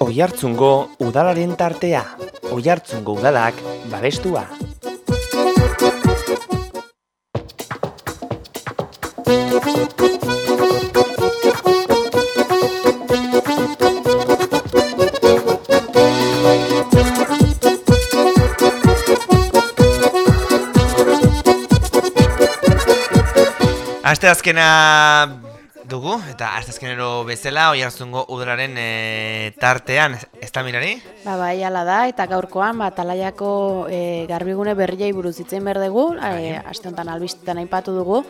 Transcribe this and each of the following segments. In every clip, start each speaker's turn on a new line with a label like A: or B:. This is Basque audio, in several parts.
A: Oihartzungo udalaren tartea. Oihartzungo udalak babestua. Aste azkena dugu, eta aste azkenero bezala, oi hartzungo udraren e, tartean, ez da mirari?
B: Ba, bai, ala da, eta gaurkoan, ba, talaiako e, garbigune berriai buruz itzen behar dugu, e, aste honetan albistetan aipatu dugu,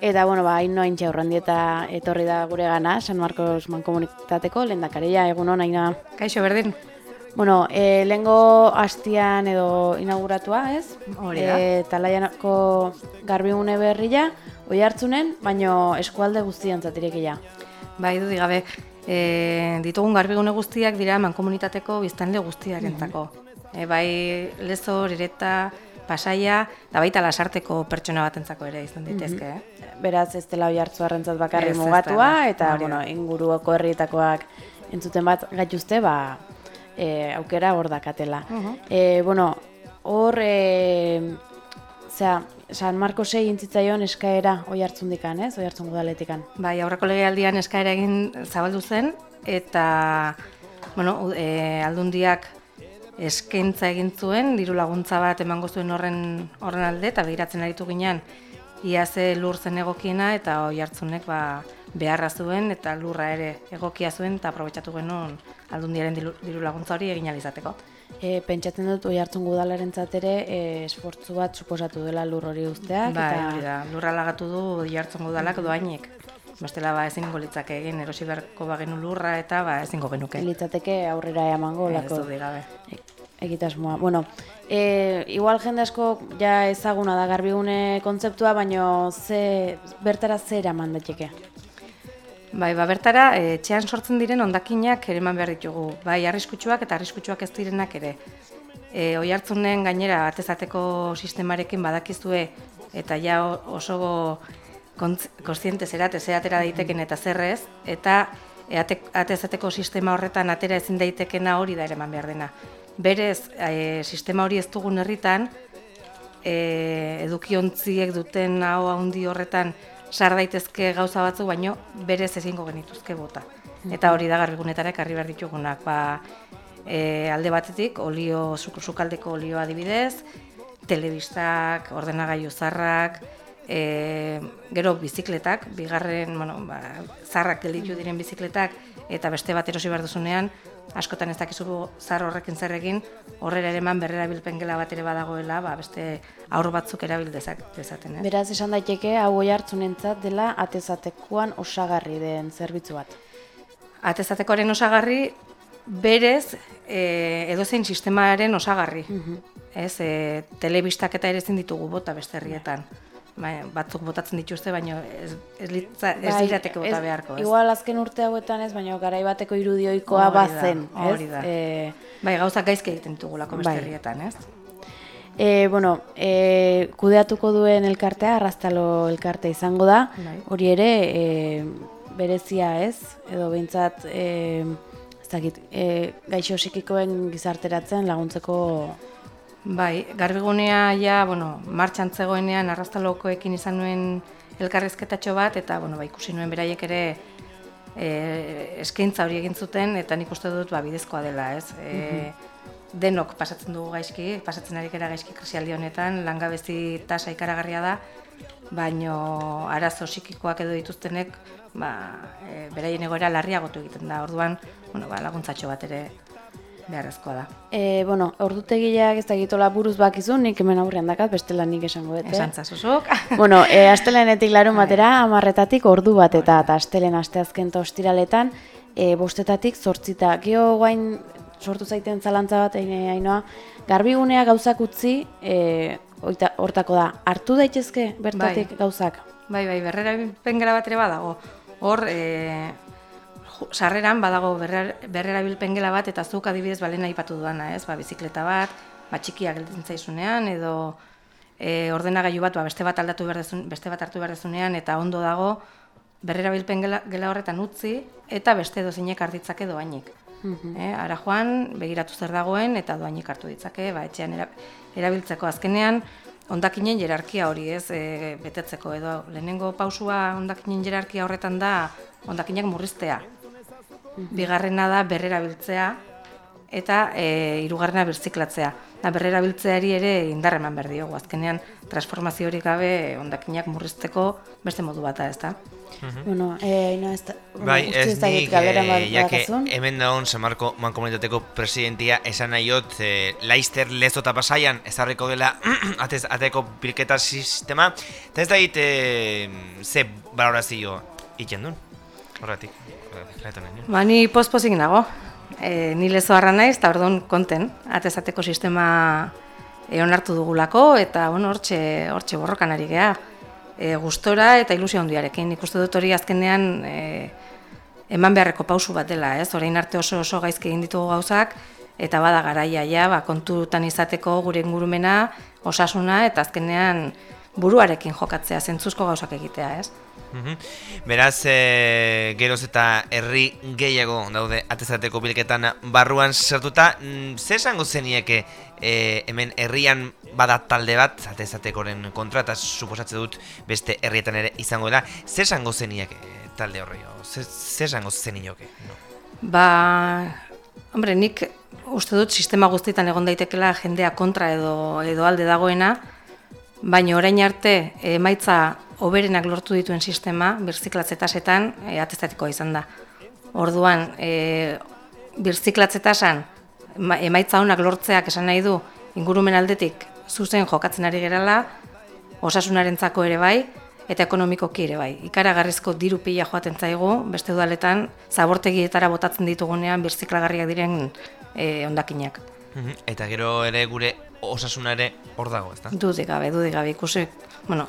B: eta, bueno, ba, hain noain eta etorri da gure gana, San Marcos Mankomunitateko, lehen dakaria, egun hona, ina.
C: Kaixo, berdin.
B: Bueno, e, lehengo hastian edo inauguratua, ez?
C: Hori da.
B: E, talaiako garbigune berria, oi hartzunen, baino eskualde guztian zatirekia.
C: Bai, du gabe, e, ditugun garbigune guztiak dira mankomunitateko biztanle guztiarentzako. E, bai, lezor, ireta, pasaia, da baita lasarteko pertsona batentzako ere izan daitezke. eh?
B: Beraz, ez dela oi hartzu harrentzat bakarri
C: Ez, ez
B: mugatua,
C: dela.
B: eta,
C: da.
B: bueno, inguruko herrietakoak entzuten bat gaituzte, ba, e, aukera hor dakatela.
C: Mhm.
B: E, bueno, hor, e, zera, San Marcosei intzitzaion eskaera oi hartzundikan, ez? Oi hartzun gudaletikan.
C: Bai, aurreko legealdian eskaera egin zabaldu zen, eta, bueno, e, aldundiak eskaintza egin zuen, diru laguntza bat emango zuen horren horren alde, eta begiratzen aritu ginen, ia ze lur zen egokiena, eta oi hartzunek ba, beharra zuen, eta lurra ere egokia zuen, eta aprobetsatu genuen aldundiaren diru, diru laguntza hori egin ahal izateko.
B: E, pentsatzen dut oi hartzun gudalaren ere e, esfortzu bat suposatu dela lur hori uzteak.
C: Bai,
B: eta...
C: hori da, lurra lagatu du jartzen udalak doainek. Bestela ba ezingo litzake egin erosi beharko bagenu lurra eta ba ezingo genuke.
B: litzateke aurrera emango
C: Ez
B: lako
C: dut gabe.
B: egitasmoa. Bueno, e, igual jende asko ja ezaguna da garbigune kontzeptua, baino ze bertara ze eraman daiteke.
C: Bai, ba bertara eh, etxean sortzen diren hondakinak ere eman behar ditugu. Bai, arriskutsuak eta arriskutsuak ez direnak ere. E, oi hartzunen gainera atezateko sistemarekin badakizue eta ja oso kontz- kontziente zerat ze atera daiteken eta zerrez eta ate, atezateko sistema horretan atera ezin daitekena hori da ere eman behar dena. Berez, e, sistema hori ez dugun herritan, e, edukiontziek duten hau handi horretan sar daitezke gauza batzu, baino berez ezingo genituzke bota. Eta hori da garbigunetara ekarri behar ditugunak. Ba, e, alde batetik, olio, suk- sukaldeko olioa adibidez, telebistak, ordenagailu zarrak, e, gero bizikletak, bigarren, bueno, ba, zarrak gelditu diren bizikletak, eta beste bat erosi behar duzunean, askotan ez dakizu zar horrekin zer egin, horrera ere eman berrera bilpen gela bat ere badagoela, ba, beste aur batzuk erabil dezak, dezaten, ez?
B: Beraz, esan daiteke hau oi hartzunentzat dela atezatekuan osagarri den zerbitzu bat.
C: Atezatekoaren osagarri, berez, e, edozein sistemaren osagarri. Ez, e, telebistak eta ere ezin ditugu bota beste herrietan. Ba, batzuk botatzen dituzte, baina ez, ez, litza, ez
B: Bai,
C: lirateke bota beharko. Ez?
B: Igual azken urte hauetan ez, baina garai bateko irudioikoa
C: Hori da,
B: bazen, ez?
C: hori da.
B: E,
C: Bai, gauzak gaizki egiten ditugulako beste
B: Bai.
C: herrietan, ez?
B: E, bueno, e, kudeatuko duen elkartea, arrastalo elkarte izango da,
C: Bai.
B: hori ere e, berezia ez, edo behintzat e, ez dakit, e, gaixo gizarteratzen laguntzeko
C: Bai, garbigunea ja, bueno, martxan zegoenean arrastalokoekin izan nuen elkarrizketatxo bat, eta, bueno, ba, ikusi nuen beraiek ere e, eskaintza hori egin zuten, eta nik uste dut ba, bidezkoa dela, ez? E, denok pasatzen dugu gaizki, pasatzen ari gara gaizki krisialdi honetan, langabezi tasa ikaragarria da, baino arazo psikikoak edo dituztenek, ba, e, beraien egoera larriagotu egiten da. Orduan, bueno, ba, laguntzatxo bat ere beharrezkoa da.
B: E, bueno, ordutegiak ez dakitola buruz bakizun, nik hemen aurrean dakat, bestela nik esango dut, eh?
C: Esan zazuzuk.
B: bueno, e, astelenetik larun batera, amarretatik ordu bat eta, eta astelen asteazken eta ostiraletan, e, bostetatik zortzita. Gio guain sortu zaiten zalantza bat, hain- hainoa, garbigunea gauzak utzi, e, oita, hortako da, hartu daitezke bertatik gauzak.
C: Bai, bai, berrera bilpengera bat ere badago. Hor, e, sarreran badago berrer, berrera bilpengela bat, eta zuk adibidez balen aipatu duana, ez? Ba, bizikleta bat, ba, txikia gelditzen zaizunean, edo e, ordenagailu bat, ba, beste bat aldatu behar dezun, beste bat hartu behar dezunean, eta ondo dago, berrerabilpen gela, gela horretan utzi eta beste dozinek hartitzake doainik. Eh, ara joan, begiratu zer dagoen eta doainik hartu ditzake, ba, etxean era- erabiltzeko azkenean, ondakinen jerarkia hori ez e, betetzeko edo lehenengo pausua ondakinen jerarkia horretan da ondakinak murriztea. Bigarrena da berrerabiltzea eta e, hirugarrena birziklatzea. Da berrerabiltzeari ere indar eman behar diogu. Azkenean transformaziorik gabe ondakinak murrizteko beste modu bata, ez da?
B: Bueno, eh, no, ez da, bueno,
A: Bai, ez nik, eh,
B: bat
A: jake, hemen daun Samarko mankomunitateko presidentia esan nahiot, eh, Laister lezo eta pasaian ezarriko dela atez, ateko bilketa sistema, eta ez da hit, eh, ze balorazio iten duen, horretik, horretik, horretik, horretik.
C: Ba, ni pospozik nago. E, ni lezoarra naiz, eta orduan konten, atezateko sistema e, onartu dugulako, eta bueno, hortxe, hortxe borrokan ari geha. E, gustora eta ilusio handiarekin. Nik uste dut hori azkenean e, eman beharreko pausu bat dela, ez? Orain arte oso oso gaizki egin ditugu gauzak, eta bada garaia ja, ba, kontutan izateko gure ingurumena, osasuna, eta azkenean buruarekin jokatzea, zentzuzko gauzak egitea, ez?
A: Mhm. Beraz, e, geroz eta herri gehiago daude atezateko bilketan barruan sartuta, mm, zer esango zenieke e, hemen herrian bada talde bat atezatekoren kontra, eta suposatze dut beste herrietan ere izango dela, zer esango zenieke talde horri, o, zer, zer esango zenioke? No.
C: Ba, hombre, nik uste dut sistema guztietan egon daitekela jendea kontra edo, edo alde dagoena, baina orain arte emaitza oberenak lortu dituen sistema, birziklatze tasetan, e, atestatikoa izan da. Orduan, e, birziklatze tasan, ma- emaitza honak lortzeak esan nahi du, ingurumen aldetik zuzen jokatzen ari gerala, osasunarentzako ere bai, eta ekonomikoki ere bai. Ikaragarrizko diru pila joaten zaigu, beste udaletan, zabortegietara botatzen ditugunean birziklagarriak diren e, ondakinak.
A: Mhm. Eta gero ere gure osasuna ere hor dago, ezta?
C: Dudik gabe, dudik gabe, ikusi, bueno,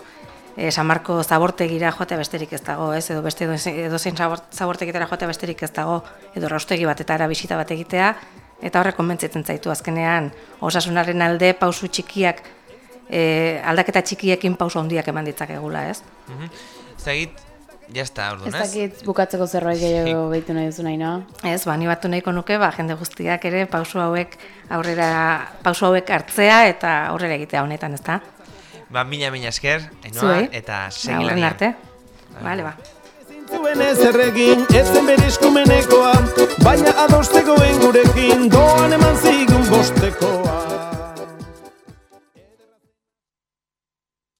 C: e, San Marko zabortegira joatea besterik ez dago, ez, edo beste edozein zabor, zabortegitara joatea besterik ez dago, edo raustegi batetara bisita bat egitea, eta horrek konbentzitzen zaitu azkenean osasunaren alde pausu txikiak, e, aldaketa txikiekin pausu handiak eman ditzakegula, ez?
A: Mhm. Zagit, jazta,
B: Ez
A: orduan, ez?
B: dakit bukatzeko zerbait gehiago gehitu nahi duzu nahi, no?
C: Ez, ba, ni batu nahiko nuke, ba, jende guztiak ere pausu hauek aurrera, pausu hauek hartzea eta aurrera egitea honetan, ezta?
A: Ba, mila mila esker, Ainhoa,
C: Zuei?
A: eta
C: Ba,
A: segi
C: horren
A: lanean.
C: arte. Vale, ba.
D: Zuen ez erregin, ez zen bere eskumenekoa Baina adostegoen gurekin, doan eman zigun bostekoa